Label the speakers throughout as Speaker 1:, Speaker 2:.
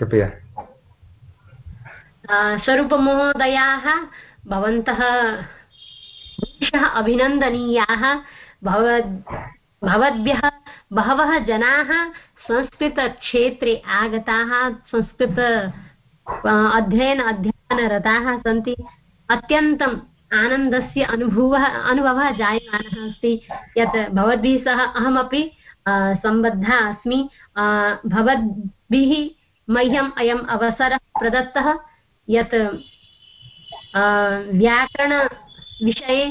Speaker 1: कृपया।
Speaker 2: स्वरूपमहोदयाः, भवन्तः अभिनन्दनीयाः भवद् भवद्भ्यः बहवः जनाः संस्कृतक्षेत्रे आगताः, संस्कृत अध्ययन अध्ययनरताः सन्ति। अत्यन्तम् आनन्दस्य अनुभवः अनुभवः जायमानः अस्ति। यत् भवद्भिः सह अहमपि सम्बद्धा अस्मि। भवद्भिः मह्यम् अयम् अवसरः प्रदत्तः यत् व्याकरणविषये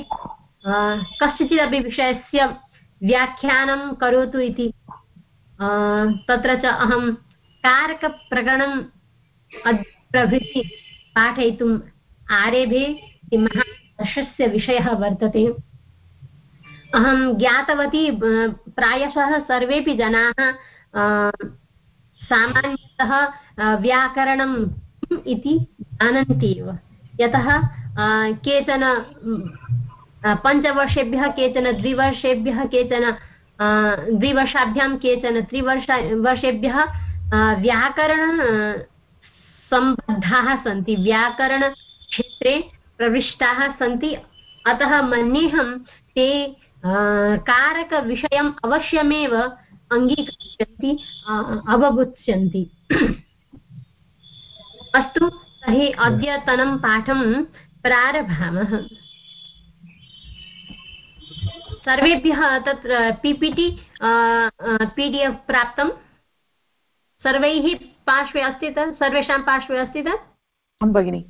Speaker 2: कस्यचिदपि विषयस्य व्याख्यानं करोतु इति। तत्र च अहं कारकप्रकरणं प्रभृति पाठयितुम् आरेभे महावर्षस्य विषयः वर्तते। अहं ज्ञातवती प्रायशः सर्वेपि जनाः सामान्यतः व्याकरणम् इति जानन्ति एव यतः केचन पञ्चवर्षेभ्यः केचन द्विवर्षेभ्यः केचन द्विवर्षाभ्यां केचन त्रिवर्ष, वर्षेभ्यः व्याकरण सम्बद्धाः सन्ति। व्याकरणक्षेत्रे प्रविष्टाः सन्ति। अतः मन्येऽहं ते कारकविषयम् अवश्यमेव अङ्गीकरिष्यन्ति अवबुत्स्यन्ति अस्तु तर्हि अद्यतनं पाठं प्रारभामः। सर्वेभ्यः तत्र पि पि टि पि डि एफ् प्राप्तं? सर्वैः पार्श्वे अस्ति तत् सर्वेषां पार्श्वे अस्ति तत्
Speaker 3: भगिनि।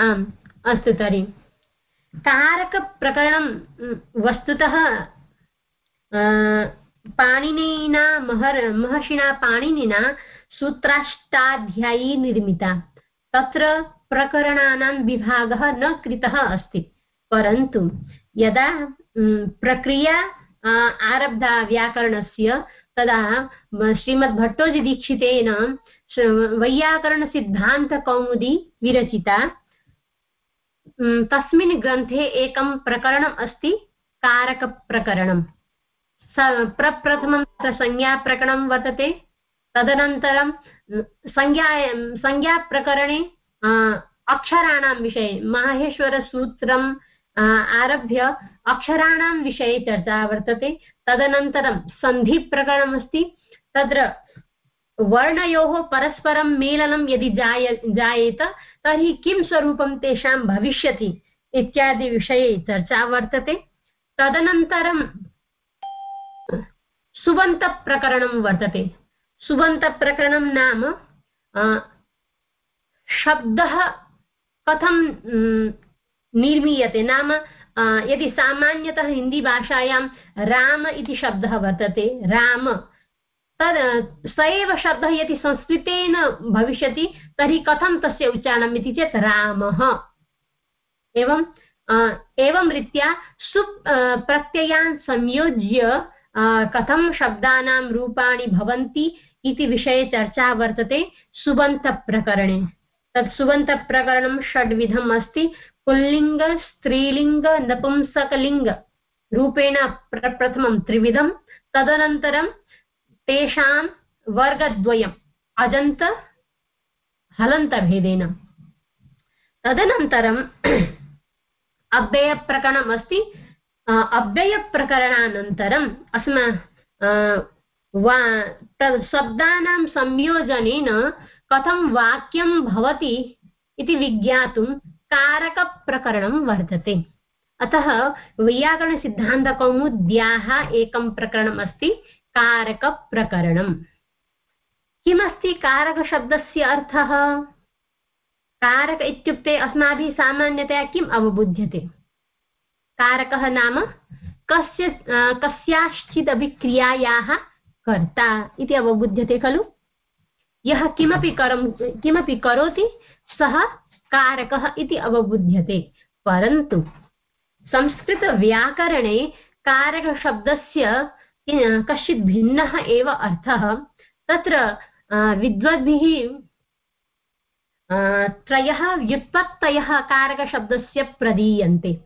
Speaker 2: आम् अस्तु तर्हि। कारकप्रकरणं वस्तुतः पाणिनिना महर्, महर्षिणा पाणिनिना सूत्राष्टाध्यायी निर्मिता। तत्र प्रकरणानां विभागः न कृतः अस्ति। परन्तु यदा प्रक्रिया आरब्धा व्याकरणस्य, तदा श्रीमद्भट्टोजीदीक्षितेन वैयाकरणसिद्धान्तकौमुदी विरचिता। तस्मिन् ग्रन्थे एकं प्रकरणम् अस्ति कारकप्रकरणं प्रप्रथमं संज्ञाप्रकरणं वर्तते तदनन्तरं संज्ञा संज्ञाप्रकरणे अक्षराणां विषये, माहेश्वरसूत्रम् आरभ्य अक्षराणां विषये चर्चा वर्तते। तदनन्तरं सन्धिप्रकरणमस्ति। तत्र वर्णयोः परस्परं मेलनं यदि जाय, जायेत, तर्हि किं स्वरूपं तेषां भविष्यति इत्यादिविषये चर्चा वर्तते। तदनन्तरं सुबन्तप्रकरणं वर्तते। सुबन्तप्रकरणं नाम शब्दः कथं निर्मीयते? नाम यदि सामान्यतः हिन्दीभाषायां राम इति शब्दः वर्तते, राम, तद्, स एव शब्दः यदि संस्कृतेन भविष्यति, तर्हि कथं तस्य उच्चारणम् इति चेत् रामः। एवं एवं रीत्या सु प्रत्ययान् संयोज्य कथं शब्दानां रूपाणि भवन्ति इति विषये चर्चा वर्तते सुबन्तप्रकरणे। तत् सुबन्तप्रकरणं षड्विधम् अस्ति। पुल्लिङ्ग, स्त्रीलिङ्ग, नपुंसकलिङ्ग रूपेण प्रप्रथमं त्रिविधं। तदनन्तरं तेषां वर्गद्वयम्, अजन्त, हलन्तभेदेन। तदनन्तरम् अव्ययप्रकरणम् अस्ति। अव्ययप्रकरणानन्तरम् अस्मा वा, तद् शब्दानां संयोजनेन कथं वाक्यं भवति इति विज्ञातुं कारकप्रकरणं वर्तते अतः वैयाकरणसिद्धान्तकौमुद्याः एकं प्रकरणम् अस्ति, कारकप्रकरणम्। किमस्ति कारकशब्दस्य अर्थः? कारक इत्युक्ते अस्माभिः सामान्यतया किम् अवबुध्यते? कारकः नाम कस्य कस्याश्चिदपि क्रियायाः कर्ता इति अवबुध्यते खलु? यः किमपि करं, किमपि करोति, सः कारकः इति अवबुध्यते। परन्तु संस्कृतव्याकरणे कारकशब्दस्य कश्चित् भिन्नः एव अर्थः। तत्र विद्वद्भिः त्रयः व्युत्पत्तयः कारकशब्दस्य प्रदीयन्ते।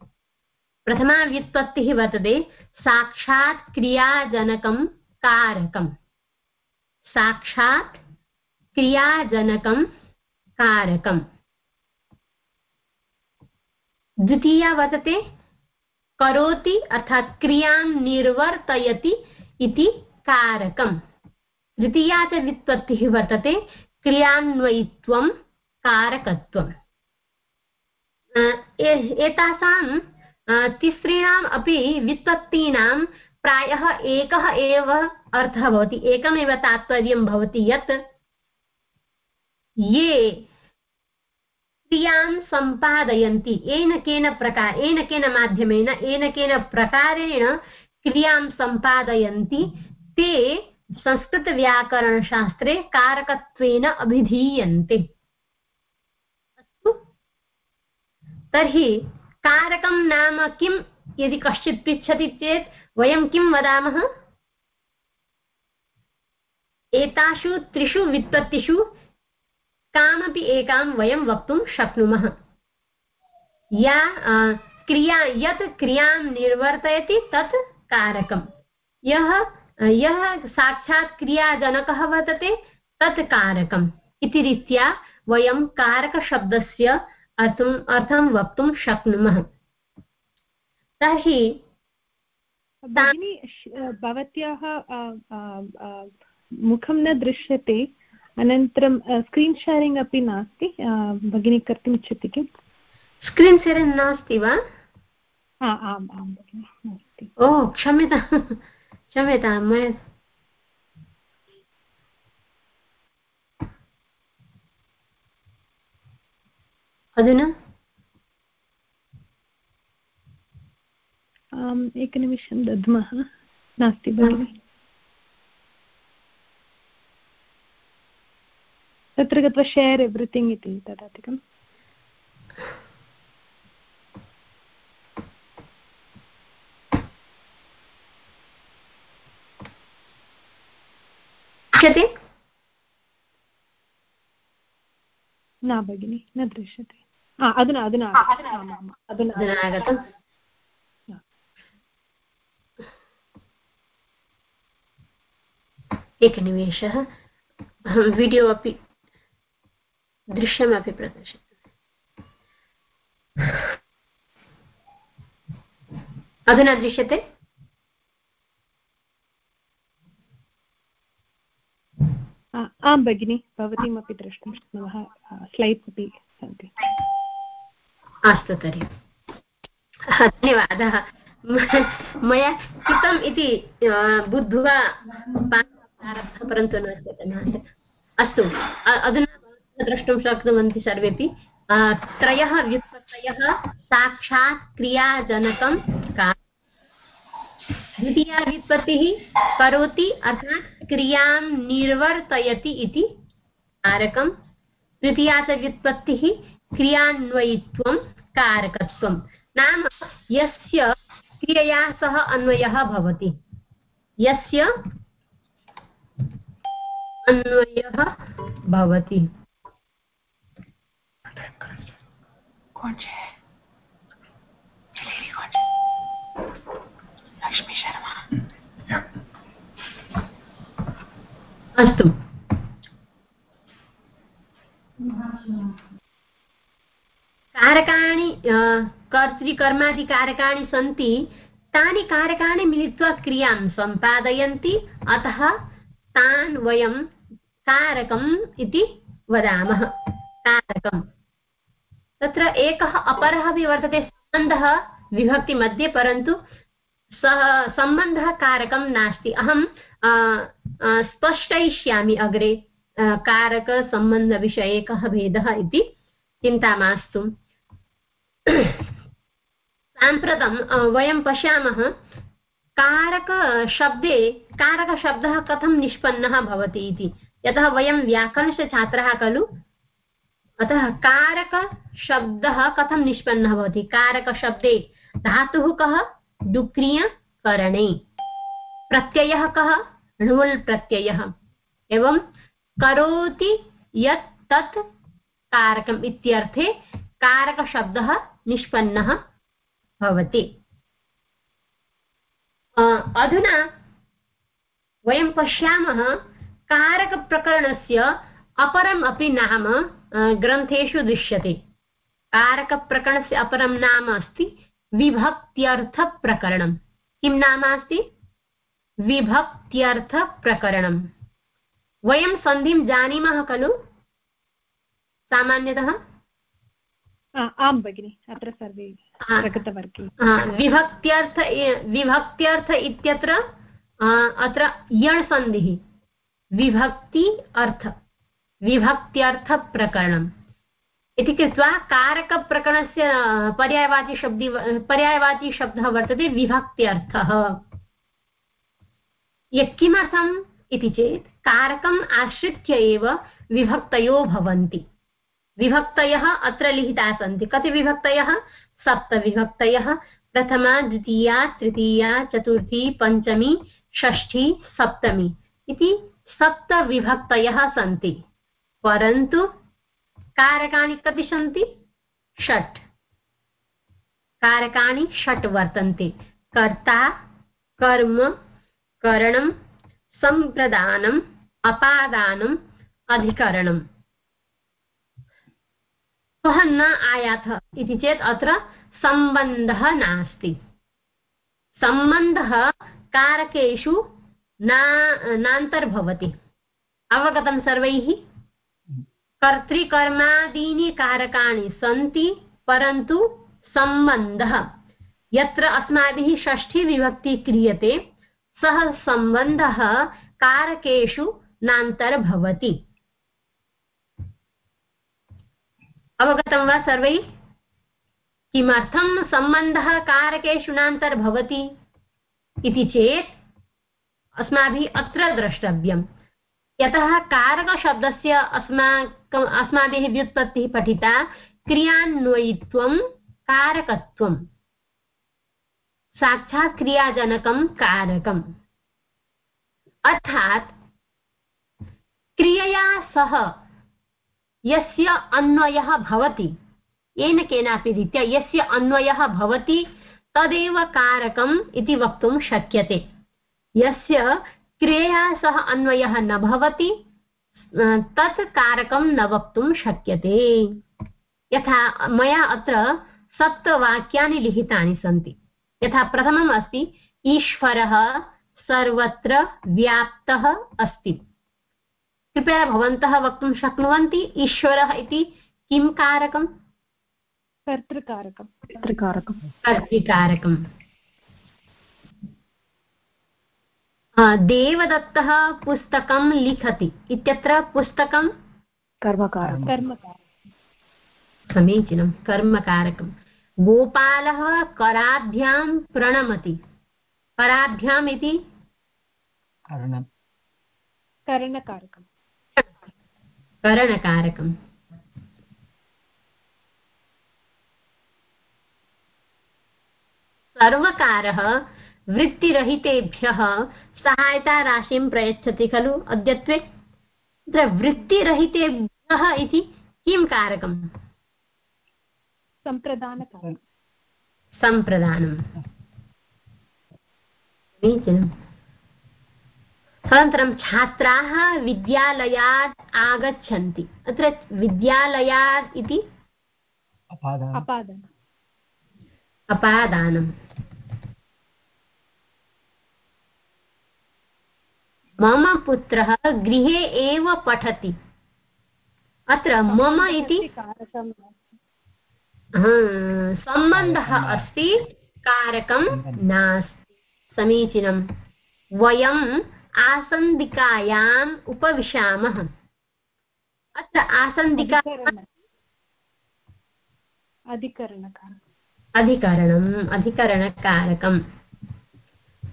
Speaker 2: प्रथमा व्युत्पत्तिः वर्तते साक्षात् क्रियाजनकं कारकम् साक्षात् क्रियाजनकं कारकम् द्वितीया वर्तते करोति अर्थात् क्रियाँ निर्वर्तयति इति कारकम् द्वितीया च व्युत्पत्तिः वर्तते क्रियान्वयित्वं कारकत्वम्। एतासां तिसॄणाम् अपि व्युत्पत्तीनां प्रायः एकः एव अर्थः भवति, एकमेव तात्पर्यं भवति यत् ये क्रियाँ सम्पादयन्ति, येन केन प्रकार येन केन माध्यमेन, येन केन प्रकारेण क्रियाँ सम्पादयन्ति, ते संस्कृतव्याकरणशास्त्रे कारकत्वेन अभिधीयन्ते। अस्तु। तर्हि कारकं नाम किं? यदि कश्चित् पृच्छति चेत् वयं किं वदामः? एतासु त्रिषु व्युत्पत्तिषु कामपि एकां वयं वक्तुं शक्नुमः। या क्रिया, यत् क्रियाँ निर्वर्तयति तत् कारकं यः यः साक्षात् क्रियाजनकः वर्तते तत् कारकम्। इति रीत्या वयं कारकशब्दस्य अर्थम् अर्थं वक्तुं शक्नुमः। तर्हि
Speaker 1: भगिनी भवत्याः मुखं न दृश्यते अनन्तरं स्क्रीन् शेरिङ्ग् अपि नास्ति भगिनी कर्तुम् इच्छति किम्?
Speaker 2: स्क्रीन् शेरिङ्ग् नास्ति वा?
Speaker 1: आम् आं भगिनि
Speaker 2: ओ क्षम्यता क्षम्यतां मया अधुना?
Speaker 1: एकनिमिषं दद्मः। नास्ति भगिनि। तत्र गत्वा शेर् एव्रिथिङ्ग् इति ददाति न भगिनि न दृश्यते। अधुना अधुना अधुना
Speaker 2: आगतम् एकनिमेषः वीडियो अपि दृश्यमपि प्रदर्शयति अधुना दृश्यते
Speaker 1: आं भगिनि भवतीमपि द्रष्टुं शक्नुमः स्लैड्स् अपि सन्ति
Speaker 2: अस्तु तर्हि। धन्यवादः। मया कृतम् इति बुद्ध्वा परन्तु न अस्तु अधुना द्रष्टुं शक्नुवन्ति सर्वेपि। त्रयः व्युत्पत्तयः साक्षात् क्रियाजनकं द्वितीया व्युत्पत्तिः करोति अर्थात् क्रियाँ निर्वर्तयति इति कारकं तृतीया च व्युत्पत्तिः क्रियान्वयित्वं कारकत्वं नाम यस्य क्रियया सह अन्वयः भवति। यस्य अन्वयः भवति। अस्तु। कारकाणि कर्तृकर्मादिकारकाणि सन्ति, तानि कारकाणि मिलित्वा क्रियाँ सम्पादयन्ति, अतः तान् वयं कारकम् इति वदामः। कारकम्। तत्र एकः अपरः अपि वर्तते, सम्बन्धः विभक्तिमध्ये, परन्तु सः सम्बन्धः कारकं नास्ति। अहं स्पष्टयिष्यामि अग्रे कारकसम्बन्धविषये कः भेदः इति चिन्ता मास्तु। साम्प्रतं वयं पश्यामः कारकशब्दे कारकशब्दः कथं निष्पन्नः भवति इति। यतः वयं व्याकरणस्य छात्राः खलु। अतः कारकशब्दः कथं निष्पन्नः भवति? कारकशब्दे धातुः कः? डुक्रियकरणे प्रत्ययः कः? णुल् प्रत्ययः। एवं करोति यत् तत् कारकम् इत्यर्थे कारकशब्दः निष्पन्नः भवति। अधुना वयं पश्यामः कारकप्रकरणस्य अपरम् अपि नाम ग्रन्थेषु दृश्यते। कारकप्रकरणस्य अपरं नाम अस्ति विभक्त्यर्थप्रकरणं। किं नाम अस्ति? विभक्त्यर्थप्रकरणं। वयं सन्धिं जानीमः खलु? सामान्यतः
Speaker 1: आं भगिनि अत्र सर्वे प्रगतवर्गे
Speaker 2: विभक्त्यर्थ विभक्त्यर्थ इत्यत्र अत्र यण् सन्धिः विभक्ति अर्थ विभक्त्यर्थप्रकरणम् इति कृत्वा कारकप्रकरणस्य पर्यायवाचिशब्दी पर्यायवाचिशब्दः वर्तते विभक्त्यर्थः यत् किमर्थम् इति चेत् कारकम् आश्रित्य एव विभक्तयो भवन्ति विभक्तयः अत्र लिखिताः सन्ति। कति विभक्तयः? सप्तविभक्तयः प्रथमा, द्वितीया, तृतीया, चतुर्थी, पञ्चमी, षष्ठी, सप्तमी। इति सप्तविभक्तयः सन्ति। परन्तु कारकाणि कति सन्ति? षट्। कारकाणि षट् वर्तन्ते। कर्ता, कर्म, करणं सम्प्रदानम् अपादानम् अधिकरणम्। सः न आयाथ इति चेत् अत्र सम्बन्धः नास्ति। सम्बन्धः कारकेषु नान्तर्भवति। अवगतं सर्वैः? कर्तृकर्मादीनि कारकाणि सन्ति परन्तु सम्बन्धः। यत्र अस्माभिः षष्ठीविभक्तिः क्रियते सः सम्बन्धः कारकेषु नान्तर्भवति। अवगतं वा सर्वैः किमर्थं सम्बन्धः कारकेषु नान्तर्भवति इति चेत् अस्माभिः अत्र द्रष्टव्यम्। यतः कारकशब्दस्य अस्माकम् अस्माभिः व्युत्पत्तिः पठिता क्रियान्वयित्वं कारकत्वम्। साक्षात् क्रियाजनकं कारकम्। अर्थात् क्रियया सह यस्य अन्वयः भवति। येन केनापि रीत्या यस्य अन्वयः भवति, तदेव कारकम् इति वक्तुं शक्यते। यस्य क्रियया सह अन्वयः न भवति तत् कारकं न वक्तुं शक्यते। यथा मया अत्र सप्तवाक्यानि लिखितानि सन्ति। यथा प्रथमम् अस्ति, ईश्वरः सर्वत्र व्याप्तः अस्ति। कृपया भवन्तः वक्तुं शक्नुवन्ति ईश्वरः इति किं कारकम्?
Speaker 1: कर्तृकारकं कर्तृकारकं
Speaker 2: कर्तृकारकम्। देवदत्तः पुस्तकं लिखति। इत्यत्र पुस्तकं?
Speaker 1: कर्मकारकं कर्मकारकं
Speaker 2: समीचीनं कर्मकारकं गोपालः कराभ्यां प्रणमति। कराभ्याम् इति?
Speaker 1: करणकारकम्।
Speaker 2: करणकारकम्। सर्वकारः वृत्तिरहितेभ्यः सहायताराशिं प्रयच्छति खलु अद्यत्वे। तत्र वृत्तिरहितेभ्यः इति किं कारकम्?
Speaker 1: सम्प्रदानकारकं
Speaker 2: सम्प्रदानं समीचीनम्। अनन्तरं छात्राः विद्यालयात् आगच्छन्ति। अत्र विद्यालयात् इति? अपादानम् मम पुत्रः गृहे एव पठति। अत्र मम इति? सम्बन्धः अस्ति कारकं नास्ति। समीचीनं। वयं आसन्दिकायाम् उपविशामः। अत्र आसन्दिका अधिकरणम्। अधिकरणकारकम्।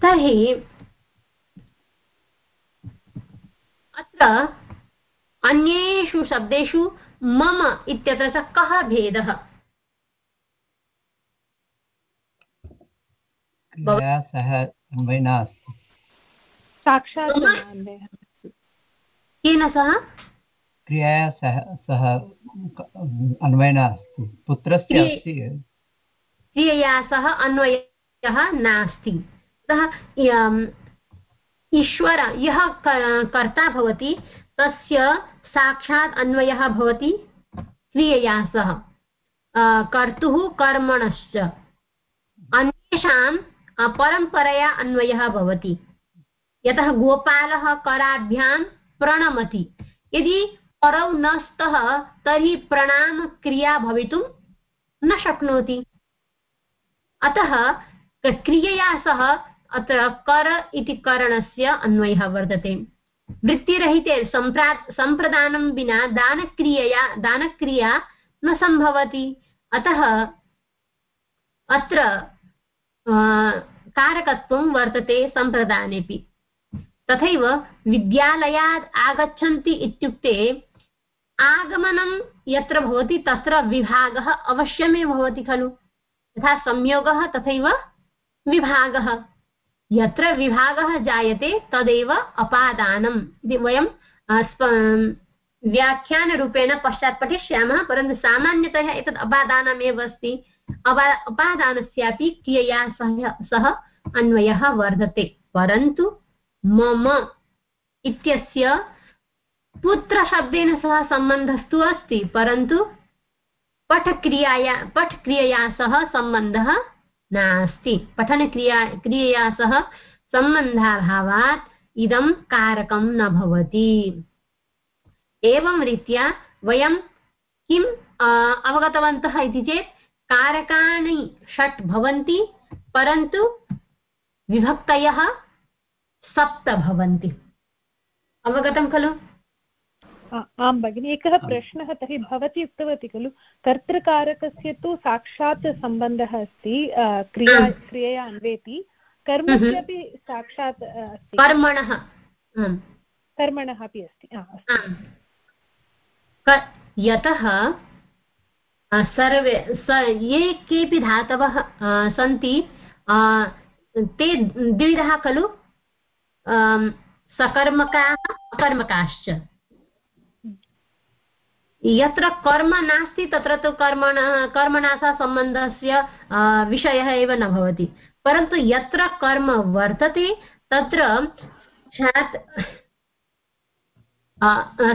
Speaker 2: तर्हि अत्र अन्येषु शब्देषु मम इत्यत्र च कः भेदः?
Speaker 3: सह अन्वयः
Speaker 1: साक्षात्
Speaker 2: केन सह?
Speaker 3: क्रियया सह सह अन्वयः अस्ति। पुत्रस्य अस्ति।
Speaker 2: क्रियया सह अन्वयः नास्ति। अतः ईश्वर यः कर्ता भवति तस्य साक्षात् अन्वयः भवति क्रियया सह। कर्तुः कर्मणश्च। अन्येषां परम्परया अन्वयः भवति। यतः गोपालः कराभ्यां प्रणमति। यदि करौ न स्तः तर्हि प्रणामक्रिया भवितुं न शक्नोति। अतः क्रियया सह अत्र कर इति करणस्य अन्वयः वर्तते। वृत्तिरहिते सम्प्रा, सम्प्रदानं विना दानक्रियया, दानक्रिया न सम्भवति। अतः अत्र कारकत्वं वर्तते सम्प्रदानेपि। तथैव विद्यालयात् आगच्छन्ति इत्युक्ते आगमनं यत्र भवति तत्र विभागः अवश्यमेव भवति खलु। यथा संयोगः तथैव विभागः। यत्र विभागः जायते तदेव अपादानम् इति वयं व्याख्यानरूपेण पश्चात् पठिष्यामः, परन्तु सामान्यतः एतत् अपादानमेव अस्ति। अपा, अपादानस्यापि क्रियया सह सह अन्वयः वर्धते। परन्तु मम इत्यस्य पुत्रशब्देन सह सम्बन्धस्तु अस्ति, परन्तु पठक्रियाया, पठक्रियया सह सम्बन्धः नास्ति। पठनक्रिया, क्रियया सह सम्बन्धाभावात् इदं कारकं न भवति। एवं रीत्या वयं किम् अवगतवन्तः इति चेत् कारकाणि षट् भवन्ति, परन्तु विभक्तयः सप्त भवन्ति। अवगतं खलु?
Speaker 1: आं भगिनि एकः प्रश्नः तर्हि भवती उक्तवती खलु कर्तृकारकस्य तु साक्षात् सम्बन्धः अस्ति क्रिया क्रियया अन्वेति। कर्मस्य अपि साक्षात् अस्ति।
Speaker 2: कर्मणः।
Speaker 1: कर्मणः अपि अस्ति
Speaker 2: यतः सर्वे स ये केपि धातवः सन्ति ते द्विधः खलु? सकर्मकाः अकर्मकाश्च यत्र कर्म नास्ति, तत्र तु कर्मणः कर्मणा सह सम्बन्धस्य विषयः एव न भवति। परन्तु यत्र कर्म वर्तते, तत्र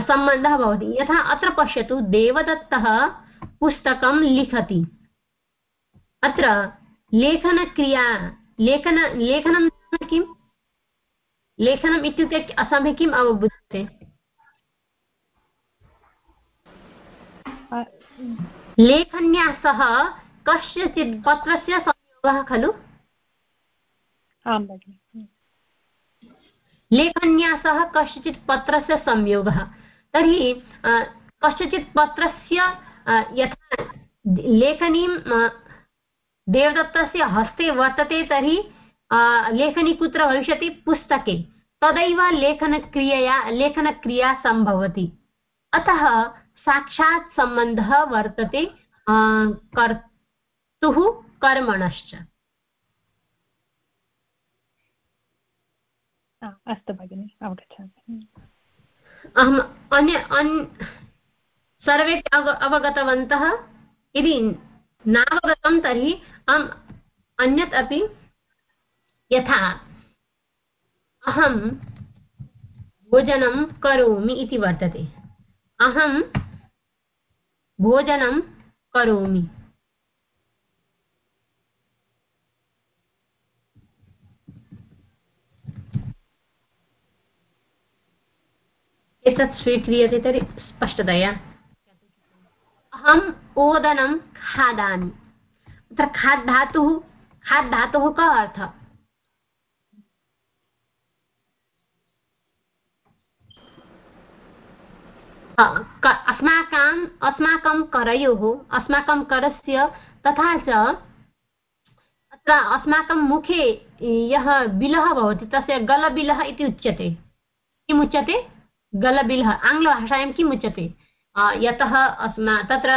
Speaker 2: सम्बन्धः भवति। यथा अत्र पश्यतु, देवदत्तः पुस्तकं लिखति। अत्र लेखनक्रिया, लेखन, लेखनं किम्? लेखनम् इत्युक्ते अस्माभिः किम् अवबुध्यते लेखन्या सह कस्यचित् पत्रस्य संयोगः खलु?
Speaker 1: आं भगिनि।
Speaker 2: लेखन्या सह कस्यचित् पत्रस्य संयोगः। तर्हि कस्यचित् पत्रस्य यथा लेखनीं देवदत्तस्य हस्ते वर्तते तर्हि लेखनी कुत्र भविष्यति? पुस्तके। तदैव लेखनक्रियया लेखनक्रिया सम्भवति। अतः साक्षात् सम्बन्धः वर्तते कर्तुः कर्मणश्च।
Speaker 1: अस्तु भगिनि अवगच्छामि।
Speaker 2: अहम् अन्य सर्वे अवगतवन्तः। यदि नावगतं तर्हि अहम् अन्यत् अपि यथा अहं भोजनं करोमि इति वर्तते। अहं भोजनं करोमि। एतत् स्वीक्रियते तर्हि स्पष्टतया। अहम् ओदनं खादामि। धातुः खाद् धातुः कः अर्थः? अस्माकम् अस्माकं करयोः अस्माकं करस्य तथा च अत्र अस्माकं मुखे यः बिलः भवति तस्य गलबिलः इति उच्यते। किमुच्यते गलबिलः आङ्ग्लभाषायां किम् उच्यते? यतः अस्मा तत्र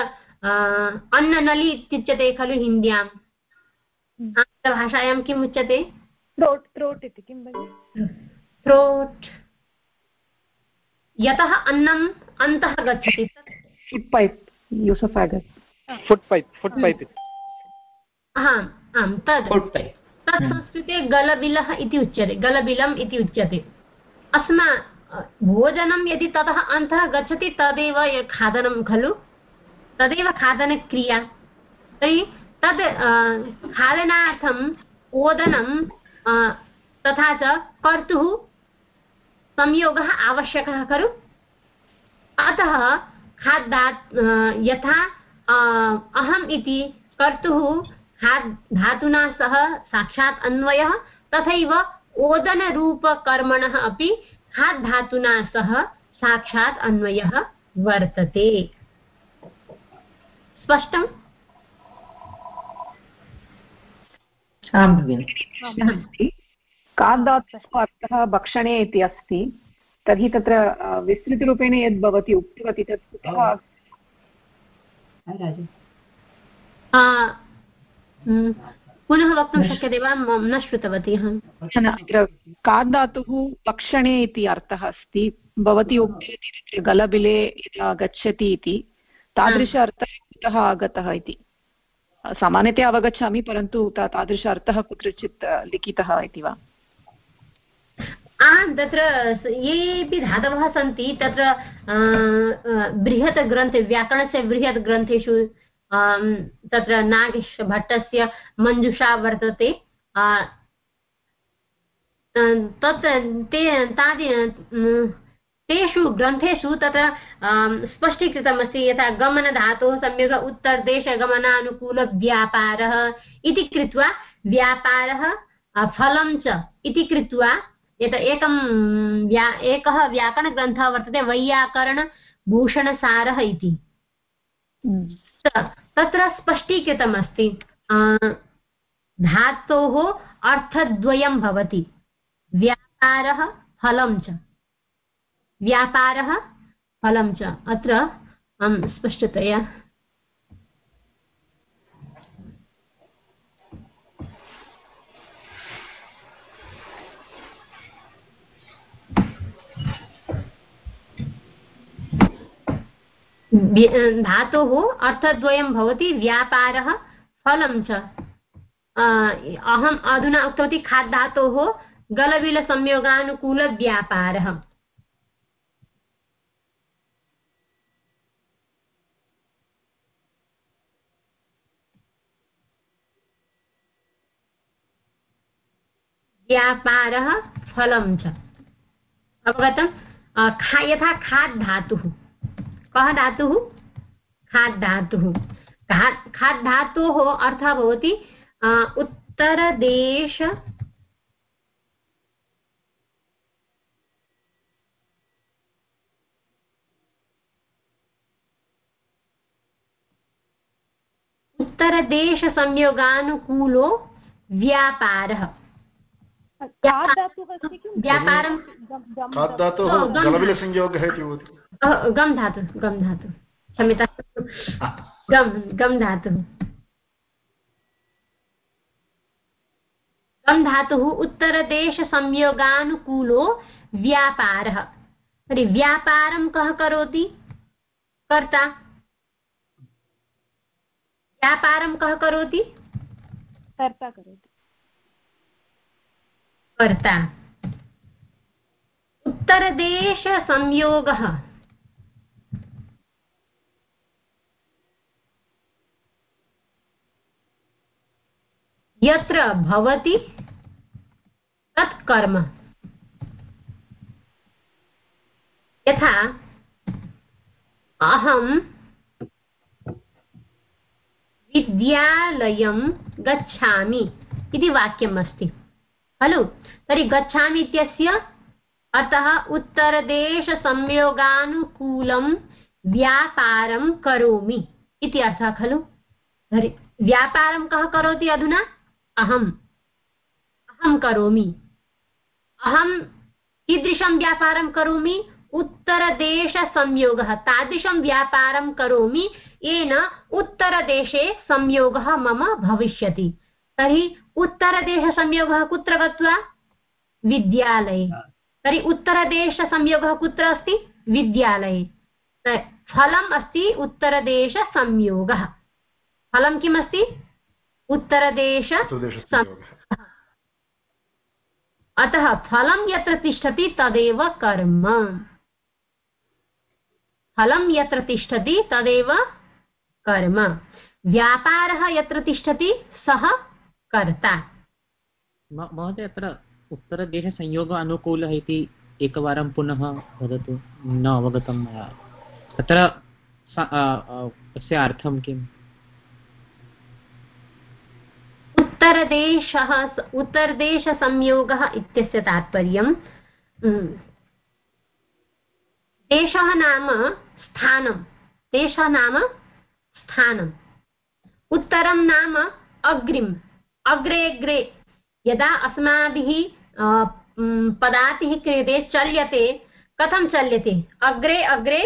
Speaker 2: अन्ननली इत्युच्यते खलु हिन्द्याम्। हम्म। आङ्ग्लभाषायां किम् उच्यते?
Speaker 1: थ्रोट् थ्रोट् इति किं भगिनि?
Speaker 2: थ्रोट् यतः अन्नम् अन्तः गच्छति
Speaker 4: फुट् पैप् यूस् फुट् पैप् फुट् पैप्
Speaker 2: आम् आं तद् तत् संस्कृते गलबिलः इति उच्यते गलबिलम् इति उच्यते अस्मा भोजनं यदि ततः अन्तः गच्छति तदेव खादनं खलु तदेव खादनक्रिया तर्हि तद् खादनार्थम् ओदनं तथा च कर्तुः संयोगः आवश्यकः खलु अतः खाद्धा यथा अहम् इति कर्तुः खाद् धातुना सह साक्षात् अन्वयः तथैव ओदनरूपकर्मणः अपि खाद् धातुना सह साक्षात् अन्वयः वर्तते। स्पष्टम्?
Speaker 4: आं भगिनि। काद्धातुः अर्थः भक्षणे इति अस्ति। तर्हि तत्र विस्तृतिरूपेण यद् भवती उक्तवती तत् कुतः
Speaker 2: पुनः वक्तुं शक्यते वा? न श्रुतवती अहं।
Speaker 4: अत्र काद्धातुः भक्षणे इति अर्थः अस्ति। भवती उक्तवती गलबिले यदा गच्छति इति। तादृश अर्थः कुतः आगतः इति। सामान्यतया अवगच्छामि परन्तु तादृश अर्थः कुत्रचित् लिखितः इति वा?
Speaker 2: तत्र येपि धातवः सन्ति, तत्र बृहत् ग्रन्थे व्याकरणस्य बृहत् ग्रन्थेषु तत्र नागेशभट्टस्य मञ्जुषा वर्तते तत् ते तादि तेषु ग्रन्थेषु तत्र स्पष्टीकृतमस्ति, यथा गमनधातोः सम्यक् उत्तरदेशगमनानुकूलव्यापारः इति कृत्वा व्यापारः फलं च इति कृत्वा यत् एकं व्या एकः व्याकरणग्रन्थः वर्तते वैयाकरणभूषणसारः इति। तत्र स्पष्टीकृतमस्ति धातोः अर्थद्वयं भवति व्यापारः फलं च। व्यापारः फलं च। अत्र स्पष्टतया धातोः अर्थद्वयं भवति व्यापारः, फलं च। अहम् अधुना उक्तवती खाद् धातोः गलविलसंयोगानुकूलव्यापारः। व्यापारः, फलं च। अवगतं खा यथा खाद् धातुः कः धातुः खाद् धातुः। खाद् धातोः अर्थः भवति उत्तरदेश उत्तरदेशसंयोगानुकूलो व्यापारः। व्यापारं
Speaker 5: गलविलसंयोगः इति भवति
Speaker 2: गम् धातु। गम् धातु। क्षम्यता। गम् गम् धातुः। गम् धातुः उत्तरदेशसंयोगानुकूलो व्यापारः। तर्हि व्यापारं कः करोति? कर्ता। व्यापारं कः करोति?
Speaker 1: कर्ता करोति।
Speaker 2: कर्ता। उत्तरदेशसंयोगः यत्र भवति तत् कर्म यथा अहं विद्यालयं गच्छामि इति वाक्यम् अस्ति। खलु? तर्हि गच्छामि इत्यस्य अतः उत्तरदेशसंयोगानुकूलं व्यापारं करोमि इति अर्थः खलु? तर्हि व्यापारं कः करोति अधुना? अहम्। अहं करोमि। अहं कीदृशं व्यापारं करोमि? उत्तरदेशसंयोगः। तादृशं व्यापारं करोमि, येन उत्तरदेशे संयोगः मम भविष्यति। तर्हि उत्तरदेशसंयोगः कुत्र गत्वा? विद्यालये। तर्हि उत्तरदेशसंयोगः कुत्र अस्ति? विद्यालये। फलम् अस्ति उत्तरदेशसंयोगः। फलं किमस्ति उत्तरदेश अतः फलं यत्र तिष्ठति तदेव कर्म। फलं यत्र तिष्ठति तदेव कर्म। व्यापारः यत्र तिष्ठति सः कर्ता
Speaker 5: महोदय अत्र उत्तरदेशसंयोगः अनुकूलः इति एकवारं पुनः वदतु। न अवगतं मया। तत्र तस्य अर्थं किम्?
Speaker 2: उत्तरदेशः उत्तरदेशसंयोगः इत्यस्य तात्पर्यं देशः नाम स्थानं देशः नाम स्थानम्। उत्तरं नाम अग्रिम्। अग्रे अग्रे। यदा अस्माभिः पदातिः क्रियते चल्यते, कथं चल्यते? अग्रे अग्रे,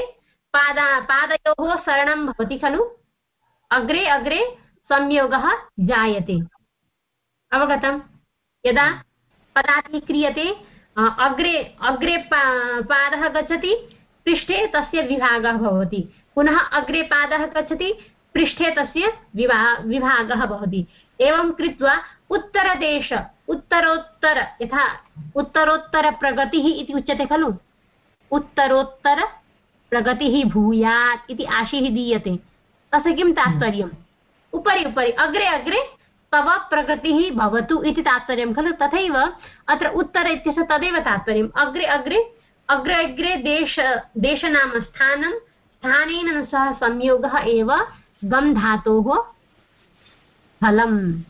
Speaker 2: पादा, पादयोः सरणं भवति खलु? अग्रे अग्रे, संयोगः जायते। अवगतं? यदा पदातिः क्रियते अग्रे अग्रे पा, पादः गच्छति, पृष्ठे तस्य विभागः भवति। पुनः अग्रे पादः गच्छति, पृष्ठे तस्य विभा, विभागः भवति। एवं कृत्वा उत्तरदेश, उत्तरोत्तर, यथा उत्तरोत्तरप्रगतिः इति उच्यते खलु? उत्तरोत्तरप्रगतिः भूयात् इति आशिः दीयते। तस्य किं तात्पर्यम्? उपरि उपरि, अग्रे अग्रे तव प्रगतिः भवतु इति तात्पर्यं खलु? तथैव अत्र उत्तर इत्यस्य तदेव तात्पर्यम्। अग्रे अग्रे अग्रे अग्रे देश देश नाम स्थानं स्थानेन सह संयोगः एव गम् धातोः फलम्।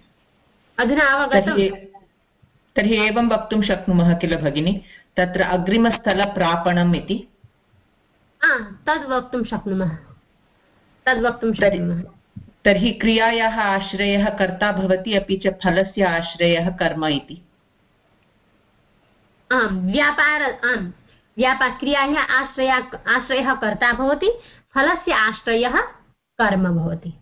Speaker 2: अधुना अवगतं
Speaker 6: तर्हि एवं वक्तुं शक्नुमः किल भगिनि? तत्र अग्रिमस्थलप्रापणम् इति।
Speaker 2: तद् वक्तुं शक्नुमः। तद् वक्तुं शक्नुमः।
Speaker 6: तर्हि क्रियायाः आश्रयः कर्ता भवति अपि च फलस्य आश्रयः कर्म इति।
Speaker 2: आम् व्यापार आम् व्यापाक्रियायाः आश्रया आश्रयः कर्ता भवति फलस्य आश्रयः कर्म भवति।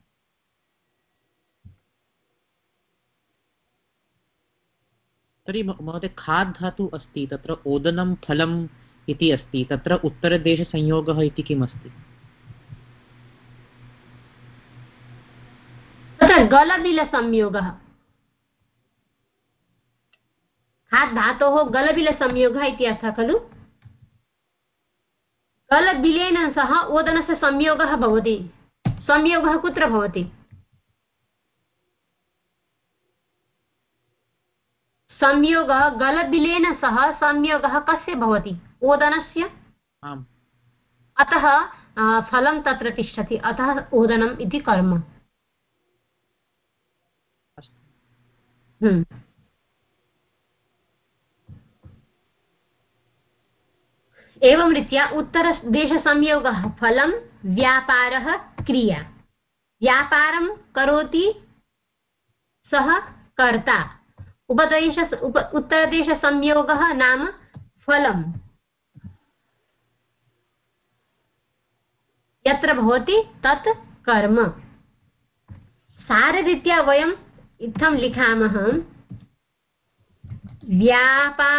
Speaker 5: तर्हि महोदय खाद् धातु अस्ति, तत्र ओदनं फलम् इति अस्ति, तत्र उत्तरदेशसंयोगः इति किम् अस्ति
Speaker 2: गलबिलसंयोगः। खाद् धातोः गलबिलसंयोगः इति अर्थः खलु? गलबिलेन सह ओदनस्य संयोगः भवति। संयोगः कुत्र भवति? संयोगः गलबिलेन सह संयोगः कस्य भवति? ओदनस्य? अतः फलं तत्र तिष्ठति। अतः ओदनम् इति कर्म। हम्म। एवं रीत्या उत्तरदेशसंयोगः फलं व्यापारः क्रिया। व्यापारं करोति सः कर्ता। उपदेश उप उत्तरदेशसंयोगः नाम फलम्। यत्र भवति, तत् कर्म। साररीत्या वयम् इत्थं लिखामः। व्यापाराश्रयः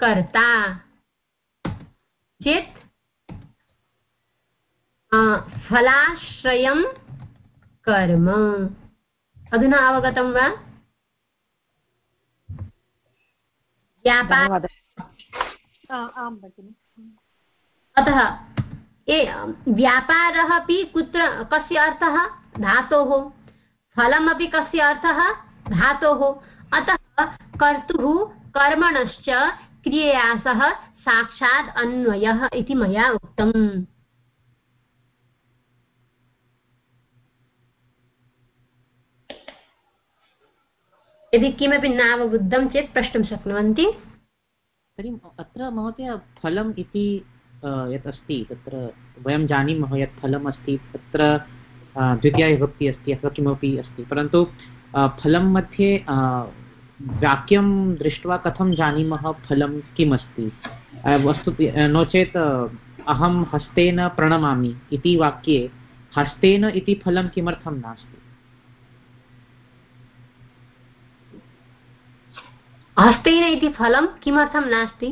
Speaker 2: कर्ता। चेत् फलाश्रयं कर्म। अधुना अवगतं वा? व्यापार अतः व्यापारः अपि कुत्र कस्य अर्थः? धातोः। फलमपि कस्य अर्थः? धातोः। अतः कर्तुः कर्मणश्च क्रियया सह साक्षात् अन्वयः इति मया उक्तम्। यदि किमपि नावबुद्धं चेत् प्रष्टुं शक्नुवन्ति।
Speaker 5: तर्हि अत्र महोदय फलम् इति यत् अस्ति, तत्र वयं जानीमः यत् फलम् अस्ति, तत्र द्वितीया अस्ति अथवा किमपि अस्ति, परन्तु फलं मध्ये वाक्यं दृष्ट्वा कथं जानीमः फलं किम् अस्ति वस्तु नो चेत् अहं हस्तेन प्रणमामि इति वाक्ये, हस्तेन इति फलं किमर्थं नास्ति?
Speaker 2: हस्तेन इति फलं किमर्थं नास्ति?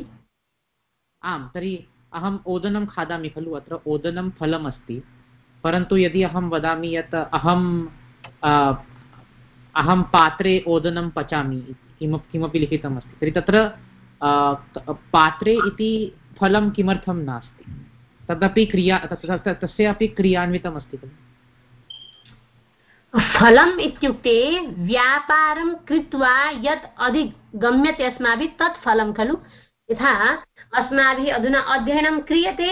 Speaker 5: आम्, तर्हि अहम् ओदनं खादामि खलु, अत्र ओदनं फलम् अस्ति परन्तु यदि अहं वदामि यत् अहं अहं पात्रे ओदनं पचामि किमपि लिखितमस्ति, तर्हि तत्र पात्रे इति फलं किमर्थं नास्ति? तदपि क्रिया तस्य अपि क्रियान्वितमस्ति खलु।
Speaker 2: फलम् इत्युक्ते व्यापारं कृत्वा यत् अधिगम्यते अस्माभिः, तत् फलं खलु। यथा, अस्माभिः अधुना अध्ययनं क्रियते।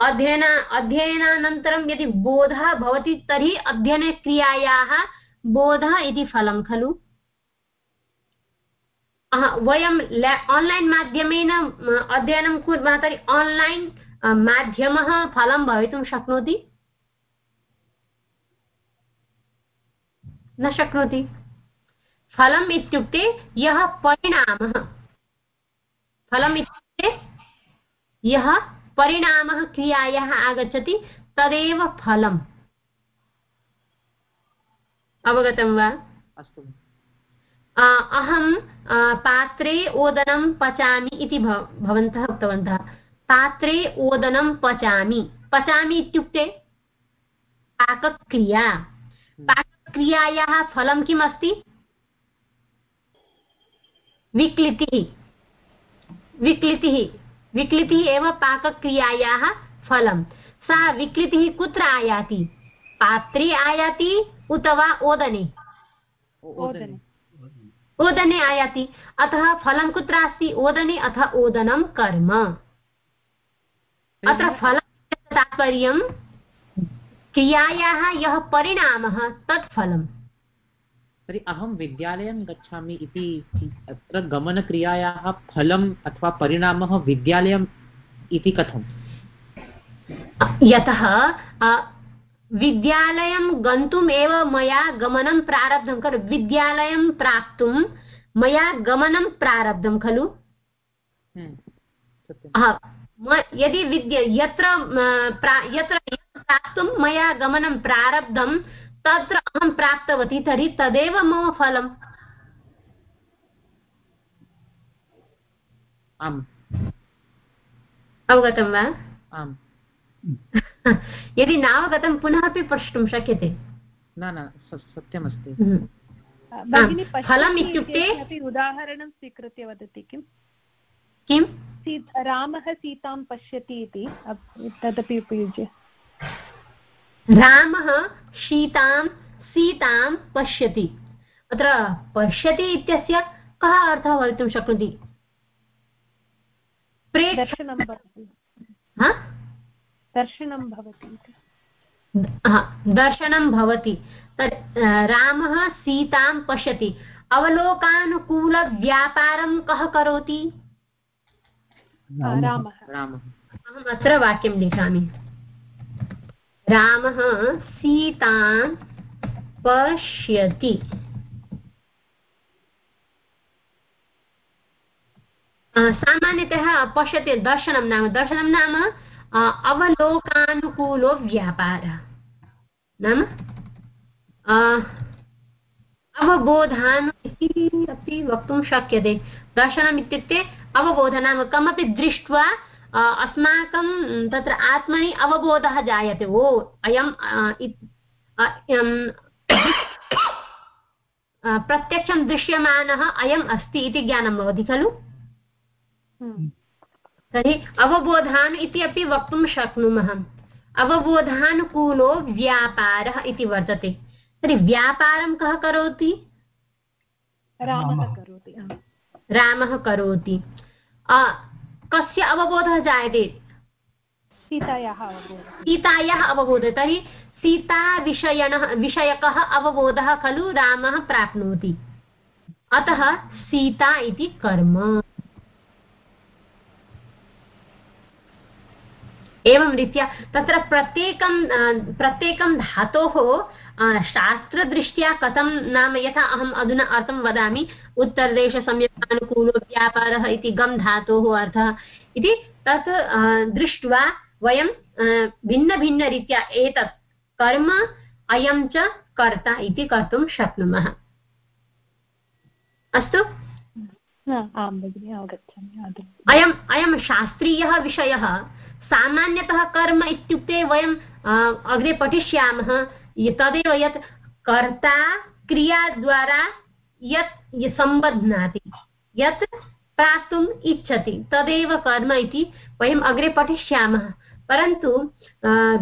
Speaker 2: अध्ययन, अध्ययनानन्तरं यदि बोधः भवति, तर्हि अध्ययनक्रियायाः बोधः इति फलं खलु। वयं आन्लैन् माध्यमेन, अध्ययनं कुर्मः तर्हि आन्लैन् माध्यमः फलं भवितुं शक्नोति। न शक्नोति। फलम् इत्युक्ते यः परिणामः। फलम् इत्युक्ते यः परिणामः क्रियायाः आगच्छति तदेव फलम्। अवगतं वा?
Speaker 5: अस्तु।
Speaker 2: अहं पात्रे ओदनं पचामि इति भवन्तः उक्तवन्तः। पात्रे ओदनं पचामि। पचामि इत्युक्ते पाकक्रिया। हम्म। पाकक्रियायाः फलं किम् अस्ति? विक्लितिः। विक्लितिः। विक्लितिः एव पाकक्रियायाः फलं सा विक्लितिः कुत्र आयाति? पात्रे आयाति उत वा ओदने? ओदने। आयाति। अतः फलं कुत्र अस्ति? ओदने अथ ओदनं कर्म। अत्र फलं तात्पर्यं क्रियायाः यः परिणामः तत् फलम्
Speaker 5: तर्हि अहं विद्यालयं गच्छामि इति अत्र गमनक्रियायाः फलम् अथवा परिणामः विद्यालयम् इति कथम्?
Speaker 2: यतः विद्यालयं गन्तुम् एव मया गमनं प्रारब्धं खलु। विद्यालयं प्राप्तुं मया गमनं प्रारब्धं खलु। हम्म, यदि विद्या यत्र यत्र प्राप्तुं मया गमनं प्रारब्धं तत्र अहं प्राप्तवती तर्हि तदेव मम फलम्।
Speaker 5: आम्।
Speaker 2: अवगतं वा?
Speaker 5: आम्।
Speaker 2: यदि नावगतं पुनः अपि प्रष्टुं शक्यते।
Speaker 5: न न सत्यमस्ति।
Speaker 1: हम्म।
Speaker 2: फलम् इत्युक्ते
Speaker 1: उदाहरणं स्वीकृत्य वदति किम्?
Speaker 2: किं
Speaker 1: रामः सीतां पश्यति इति तदपि उपयुज्य।
Speaker 2: रामः सीतां सीतां पश्यति। अत्र पश्यति इत्यस्य कः अर्थः भवितुं शक्नोति?
Speaker 1: दर्शनं भवति। दर्शनं भवति
Speaker 2: दर्शनं भवति। तत् रामः सीतां पश्यति। अवलोकानुकूलव्यापारं कः करोति?
Speaker 1: रामः।
Speaker 2: अहम् अत्र वाक्यं लिखामि। रामः सीतां पश्यति। सामान्यतः पश्यति दर्शनं नाम दर्शनं नाम अवलोकानुकूलो व्यापारः। नाम अवबोधान् इति अपि वक्तुं शक्यते। दर्शनम् इत्युक्ते अवबोध नाम कमपि दृष्ट्वा अस्माकं तत्र आत्मनि अवबोधः जायते। ओ अयं प्रत्यक्षं दृश्यमानः अयम् अस्ति इति ज्ञानं भवति खलु? हम्म। तर्हि अवबोधान् इति अपि वक्तुं शक्नुमः। अवबोधानुकूलो व्यापारः इति वर्तते। तर्हि व्यापारं कः करोति?
Speaker 1: रामः करोति
Speaker 2: रामः करोति। कस्य अवबोधः जायते?
Speaker 1: सीतायाः अवबोधः।
Speaker 2: सीतायाः अवबोधः। तर्हि सीताविषयणः विषयकः अवबोधः खलु रामः प्राप्नोति। अतः सीता इति कर्म। एवं रीत्या तत्र प्रत्येकं प्रत्येकं धातोः शास्त्रदृष्ट्या कथं नाम यथा अहम् अधुना अर्थं वदामि उत्तरदेशसंयोगानुकूलो व्यापारः इति गम् धातोः अर्थः इति तत् दृष्ट्वा वयं भिन्नभिन्नरीत्या एतत् कर्म अयं च कर्ता इति कर्तुं शक्नुमः। अस्तु? अयम् अयं शास्त्रीयः विषयः सामान्यतः कर्म इत्युक्ते वयं अग्रे पठिष्यामः तदेव यत् कर्ता क्रियाद्वारा यत् सम्बध्नाति, यत् प्राप्तुम् इच्छति। तदेव कर्म इति वयम् अग्रे पठिष्यामः। परन्तु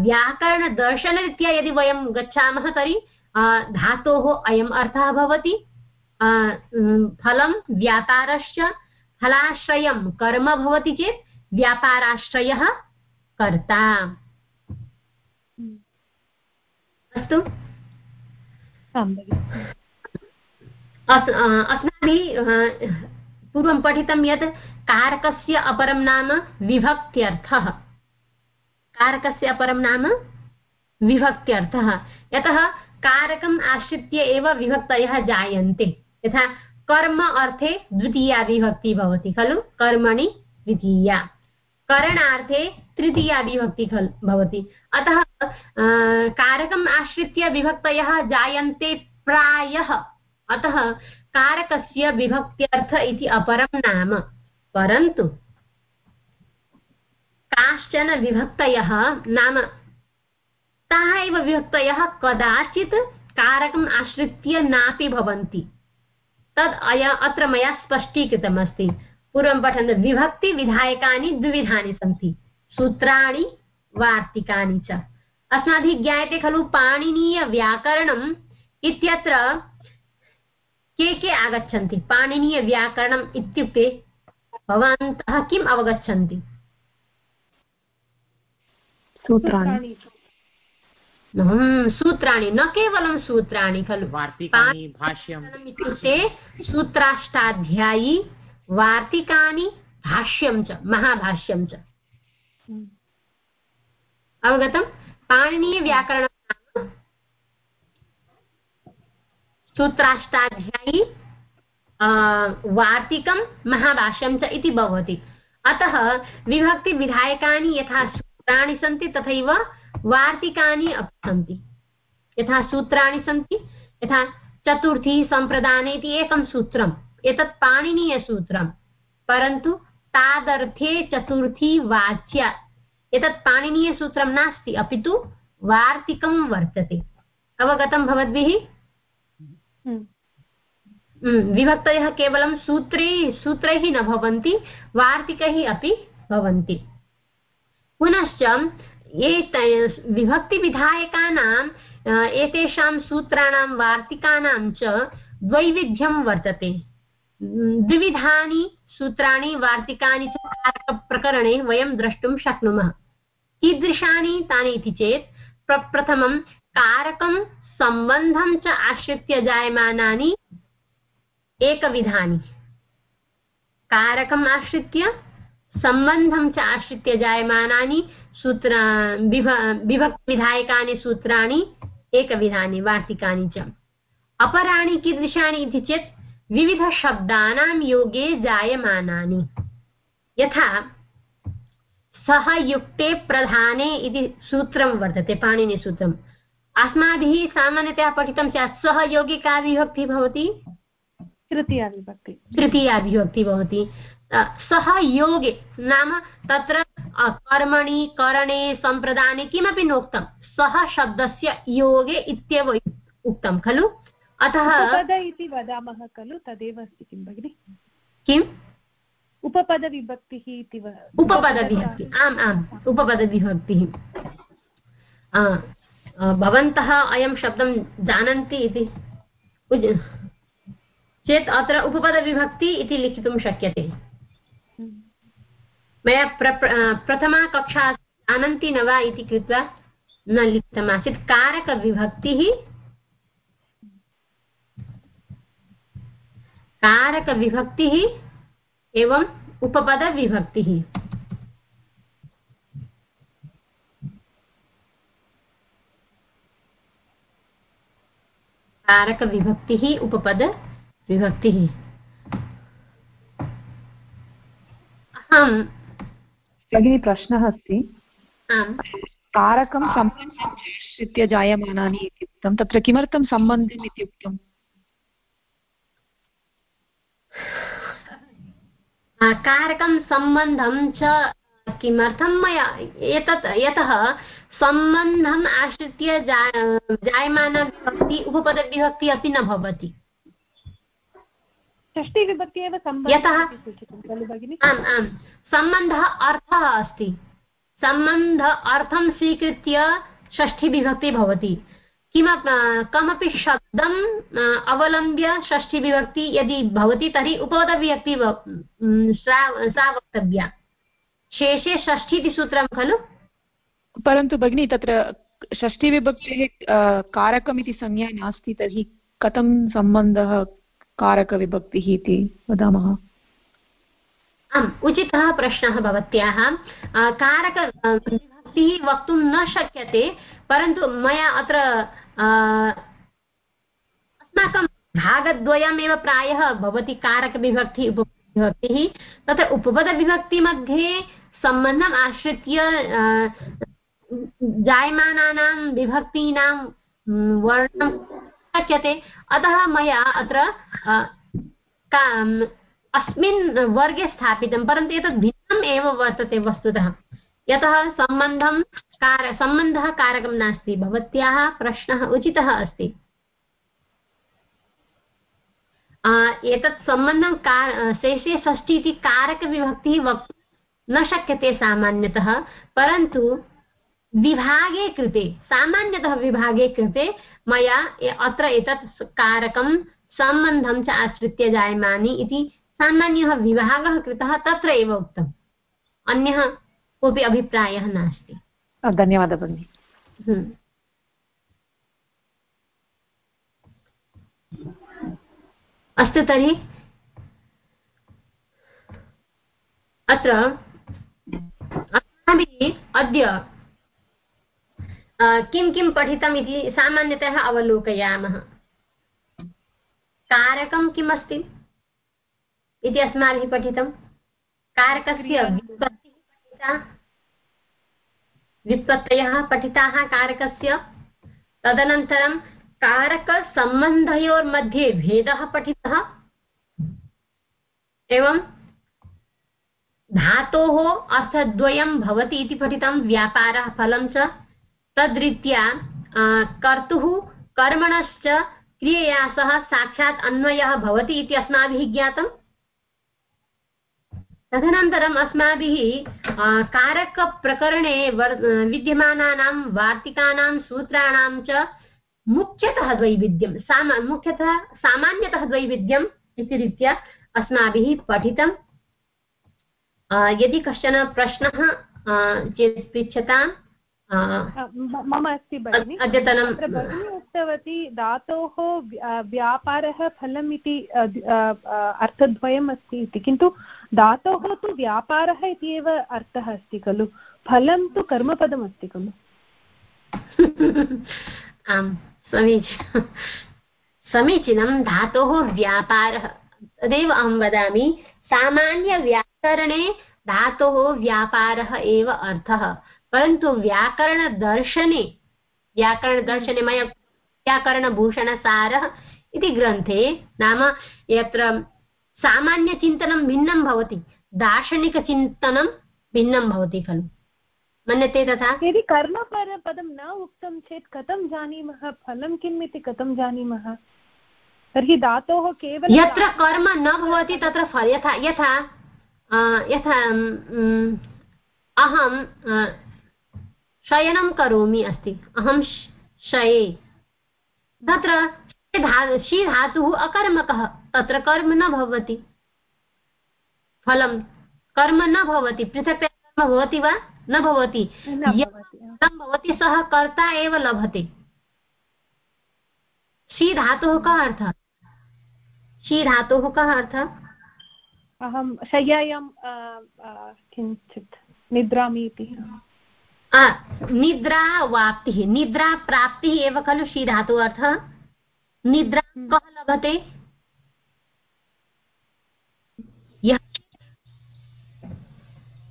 Speaker 2: व्याकरणदर्शनरीत्या यदि वयं गच्छामः तर्हि धातोः अयम् अर्थः भवति। फलं व्यापारश्च, फलाश्रयं कर्म भवति चेत् व्यापाराश्रयः कर्ता। अस्तु। अस्माभिः पूर्वं पठितं यत् कारकस्य अपरं नाम विभक्त्यर्थः। कारकस्य अपरं नाम विभक्त्यर्थः। यतः कारकम् आश्रित्य एव विभक्तयः जायन्ते। यथा कर्म अर्थे द्वितीया विभक्तिः भवति खलु? कर्मणि द्वितीया। करणार्थे तृतीया विभक्ति खल् भवति। अतः कारकम् आश्रित्य विभक्तयः जायन्ते प्रायः। अतः, कारकस्य विभक्त्यर्थ इति अपरं नाम। परन्तु, काश्चन विभक्तयः नाम, ताः एव विभक्तयः कदाचित् कारकम् आश्रित्य नापि भवन्ति। तद् अय अत्र मया स्पष्टीकृतमस्ति। पूर्वं पठन् विभक्तिविधायकानि द्विविधानि सन्ति। सूत्राणि वार्तिकानि च। अस्माभिः ज्ञायते खलु पाणिनीयव्याकरणम् इत्यत्र के के आगच्छन्ति? पाणिनीयव्याकरणम् इत्युक्ते भवन्तः किम् अवगच्छन्ति?
Speaker 4: सूत्राणि।
Speaker 2: सूत्राणि। न केवलं सूत्राणि खलु।
Speaker 5: इत्युक्ते
Speaker 2: सूत्राष्टाध्यायी वार्तिकानि भाष्यं च महाभाष्यं च। अवगतं? पाणिनीयव्याकरणं सूत्राष्टाध्यायी वार्तिकं महाभाष्यं च इति भवति। अतः विभक्तिविधायकानि यथा सूत्राणि सन्ति तथैव वार्तिकानि अपि सन्ति। यथा सूत्राणि सन्ति यथा चतुर्थी सम्प्रदाने इति एकं सूत्रम्। एतत् पाणिनीयसूत्रं परन्तु तादर्थे चतुर्थी वाच्या। एतत् पाणिनीयसूत्रं नास्ति अपि तु वार्तिकं वर्तते। अवगतं भवद्भिः? हम्म। हम्म, विभक्तयः केवलं सूत्रे सूत्रैः न भवन्ति वार्तिकैः अपि भवन्ति। पुनश्च एत विभक्तिविधायकानाम् एतेषां सूत्राणां वार्तिकानां च द्वैविध्यं वर्तते। द्विविधानि सूत्राणि, वार्तिकानि च कारकप्रकरणे वयं द्रष्टुं शक्नुमः। कीदृशानि तानि इति चेत् प्रप्रथमं कारकं, सम्बन्धं च आश्रित्य जायमानानि एकविधानि। कारकम् आश्रित्य, सम्बन्धं च आश्रित्य जायमानानि सूत्र विभ विभक्तिविधायकानि सूत्राणि, एकविधानि, वार्तिकानि च। अपराणि कीदृशानि इति चेत् विविधशब्दानां योगे जायमानानि। यथा सः युक्ते प्रधाने इति सूत्रं वर्तते पाणिनिसूत्रम् अस्माभिः सामान्यतया पठितं स्यात् सः योगे का विभक्तिः भवति?
Speaker 1: तृतीया विभक्ति
Speaker 2: तृतीया विभक्तिः भवति सः योगे नाम तत्र कर्मणि करणे सम्प्रदाने किमपि नोक्तं सः शब्दस्य योगे इत्येव उक्तं खलु? अतः उपपद
Speaker 1: इति वदामः खलु तदेव अस्ति किं भगिनि?
Speaker 2: किम्
Speaker 1: उपपदविभक्तिः इति
Speaker 2: उपपदविभक्तिः आम् आम् उपपदविभक्तिः भवन्तः अयं शब्दं जानन्ति इति। चेत् अत्र उपपदविभक्ति इति लिखितुं शक्यते। मया प्र प्रथमा कक्षा जानन्ति न वा इति कृत्वा न लिखितमासीत्। कारकविभक्तिः कारकविभक्तिः एवम् उपपदविभक्तिः कारकविभक्तिः उपपदविभक्तिः अहं
Speaker 4: भगिनी प्रश्नः अस्ति। कारकं सम्बन्धं जायमानानि इति उक्तं तत्र किमर्थं सम्बन्धम् इति उक्तम्
Speaker 2: कारकं सम्बन्धं च किमर्थं मया? एतत् यतः सम्बन्धम् आश्रित्य जा जायमानविभक्ति उपपदविभक्ति अपि न भवति।
Speaker 1: षष्टिविभक्ति एव
Speaker 2: यतः आम् आम्। सम्बन्धः अर्थः अस्ति। सम्बन्ध अर्थं स्वीकृत्य षष्ठीविभक्ति भवति। किमप् कमपि शब्दम् अवलम्ब्य षष्ठीविभक्ति यदि भवति तर्हि उपपदविभक्ति सा वक्तव्या। शेषे षष्ठी इति सूत्रं खलु?
Speaker 4: परन्तु भगिनी तत्र षष्ठीविभक्तेः कारकमिति संज्ञा नास्ति तर्हि कथं सम्बन्धः कारकविभक्तिः इति वदामः?
Speaker 2: आम् उचितः प्रश्नः भवत्याः। कारकविभक्तिः वक्तुं न शक्यते परन्तु मया अत्र अस्माकं भागद्वयमेव प्रायः भवति कारकविभक्तिः, उपविभक्तिः। तत्र उपपदविभक्तिमध्ये सम्बन्धम् आश्रित्य जायमानानां विभक्तीनां वर्णं शक्यते। अतः मया अत्र अस्मिन् वर्गे स्थापितं, परन्तु एतत् भिन्नम् एव वर्तते वस्तुतः। यतः सम्बन्धं कार, सम्बन्धः कारकं नास्ति, भवत्याः प्रश्नः उचितः अस्ति। एतत् सम्बन्धं कार शेषे षष्ठी इति कारकविभक्तिः वक्तुं न शक्यते सामान्यतः, परन्तु विभागे कृते, सामान्यतः विभागे कृते मया अत्र एतत् कारकं सम्बन्धं च आश्रित्य जायमानि इति सामान्यः विभागः कृतः तत्र एव उक्तम्। अन्यः कोऽपि अभिप्रायः नास्ति।
Speaker 4: धन्यवादः भगिनि हम्म।
Speaker 2: अस्तु तर्हि। अत्र अस्माभिः अद्य किं किं पठितम् इति सामान्यतः अवलोकयामः। कारकं किम् अस्ति इति अस्माभिः पठितं। कारकस्य व्युत्पत्तयः पठिताः कारकस्य। तदनन्तरं कारकसम्बन्धयोर्मध्ये भेदः पठितः। एवं धातोः अर्थद्वयं भवति इति पठितं व्यापारः फलं च। तद्रीत्या कर्तुः, कर्मणश्च क्रियया सह साक्षात् अन्वयः भवति इति अस्माभिः ज्ञातम्। तदनन्तरम् अस्माभिः कारकप्रकरणे वर् विद्यमानानां वार्तिकानां सूत्राणां च मुख्यतः द्वैविध्यं सामा मुख्यतः सामान्यतः द्वैविध्यम् इति रीत्या अस्माभिः पठितं। यदि कश्चन प्रश्नः चेत् पृच्छताम्
Speaker 1: मम अस्ति भगिनि। अद्यतनं भगिनी उक्तवती धातोः व्यापारः फलम् इति अर्थद्वयम् अस्ति इति किन्तु धातोः तु व्यापारः इति एव अर्थः अस्ति खलु? फलं तु कर्मपदम् अस्ति खलु?
Speaker 2: आम् समीचीनं समीचीनं धातोः व्यापारः। तदेव अहं वदामि सामान्यव्याकरणे धातोः व्यापारः एव अर्थः, परन्तु व्याकरणदर्शने व्याकरणदर्शने मया व्याकरणभूषणसारः इति ग्रन्थे नाम यत्र सामान्यचिन्तनं भिन्नं भवति दार्शनिकचिन्तनं भिन्नं भवति खलु। मन्यते तथा?
Speaker 1: यदि कर्मपदं न उक्तं चेत् कथं जानीमः? फलं किम् इति कथं जानीमः? तर्हि धातोः केवलं
Speaker 2: यत्र कर्म न भवति तत्र फल यथा यथा यथा अहं शयनं करोमि अस्ति। अहं शये। तत्र शी धातुः अकर्मकः तत्र कर्म न भवति। फलं कर्म न भवति पृथक् कर्म भवति वा? न भवति। भवति सः कर्ता एव लभते। शी धातुः कः अर्थः? शी धातुः कः अर्थः?
Speaker 1: अहं शय्यायां किञ्चित् निद्रामि इति
Speaker 2: निद्रा वाप्तिः निद्रा प्राप्तिः एव खलु शीधातु अर्थः? निद्रा। कः लभते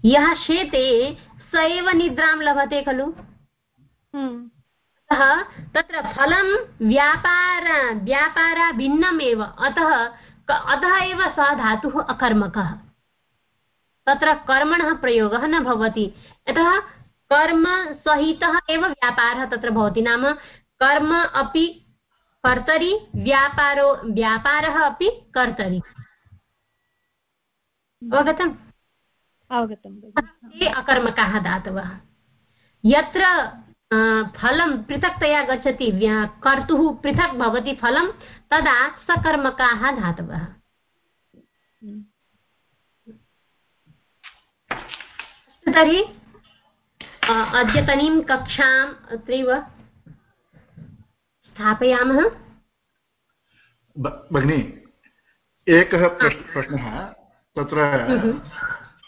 Speaker 2: यः शेते स एव निद्रां लभते खलु। हम्म। अतः तत्र फलं व्यापार व्यापार भिन्नमेव। अतः अतः एव सः धातुः अकर्मकः। तत्र कर्मणः प्रयोगः न भवति। यतः कर्म सहितः एव व्यापारः तत्र भवति। नाम कर्म अपि कर्तरि व्यापारो व्यापारः अपि कर्तरि। अवगतम्?
Speaker 1: अवगतं
Speaker 2: ते अकर्मकाः धातवः। यत्र फलं पृथक्तया गच्छति कर्तुः पृथक् भवति फलं तदा सकर्मकाः धातवः। तर्हि अद्यतनीं कक्षाम् अत्रैव स्थापयामः?
Speaker 7: भगिनि एकः प्रश्- प्रश्नः। तत्र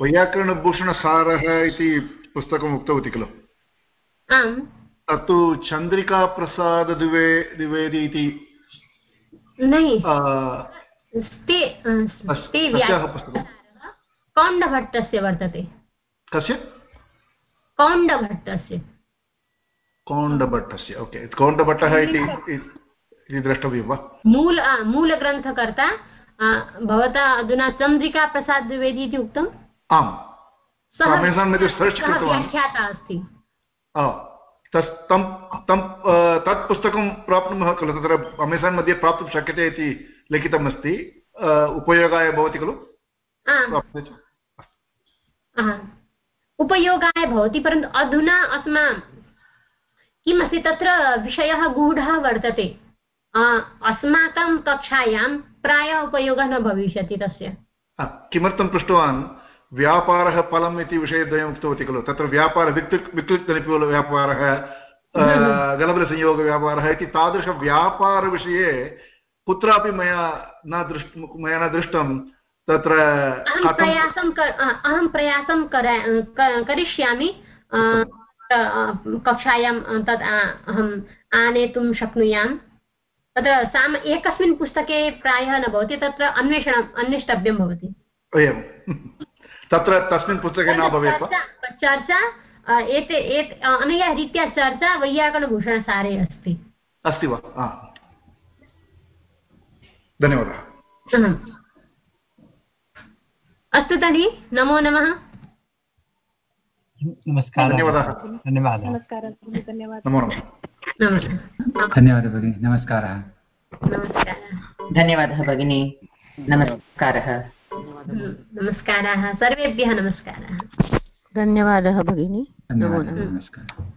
Speaker 7: वैयाकरणभूषणसारः इति पुस्तकम् उक्तवती खलु?
Speaker 2: आम्।
Speaker 7: तत्तु चन्द्रिकाप्रसादद्विवे द्विवेदी इति
Speaker 2: कौण्डभट्टस्य वर्तते।
Speaker 7: कस्य?
Speaker 2: कौण्डभट्टस्य
Speaker 7: कौण्डभट्टस्य ओके. कौण्डभट्टः इति द्रष्टव्यं वा?
Speaker 2: मूल मूलग्रन्थकर्ता भवता अधुना चन्द्रिकाप्रसाद् द्विवेदी इति उक्तम्
Speaker 7: आम्.
Speaker 2: सः
Speaker 7: अमेज़ान् मध्ये सर्च्
Speaker 2: सः
Speaker 7: कृतवान्
Speaker 2: व्याख्याता अस्ति।
Speaker 7: तं तं तत् पुस्तकं प्राप्नुमः खलु? तत्र अमेज़ान् मध्ये प्राप्तुं शक्यते इति लिखितमस्ति। आ, उपयोगाय भवति खलु?
Speaker 2: हा। उपयोगाय भवति परन्तु अधुना अस्मां किमस्ति तत्र विषयः गूढः वर्तते? अस्माकं कक्षायां प्रायः उपयोगः न भविष्यति तस्य।
Speaker 7: किमर्थं पृष्टवान्? व्यापारः फलम् इति विषयद्वयम् उक्तवती खलु। तत्र व्यापार विक्लिक् विक्लिक्तनिपुलव्यापारः गलबलसंयोगव्यापारः इति तादृशव्यापारविषये कुत्रापि मया न दृष् मया न दृष्टं। तत्र
Speaker 2: अहं प्रयासं अहं प्रयासं करिष्यामि। कक्षायां आ- अहम् आनेतुं शक्नुयां। तत्र साम एकस्मिन् पुस्तके प्रायः न भवति तत्र अन्वेषणम् अन्वेष्टव्यं भवति।
Speaker 7: एवं। तत्र तस्मिन् पुस्तके न भवेत्
Speaker 2: चर्चा एते एत अनया रीत्या चर्चा वैयाकरणभूषणसारे अस्ति।
Speaker 7: अस्ति वा? धन्यवादः।
Speaker 2: अस्तु तर्हि नमो नमः।
Speaker 3: नमस्कारः।
Speaker 7: धन्यवादाः।
Speaker 3: धन्यवादः।
Speaker 1: धन्यवाद भगिनि, धन्यवादः।
Speaker 7: नमो
Speaker 2: नमः।
Speaker 8: धन्यवादः भगिनि नमस्कारः।
Speaker 2: नमस्कारः
Speaker 6: धन्यवादः भगिनी नमस्कारः।
Speaker 2: नमस्काराः सर्वेभ्यः नमस्काराः।
Speaker 9: धन्यवादः भगिनी। नमो
Speaker 8: धन्यवादः
Speaker 9: नमः।
Speaker 8: नमस्कारः।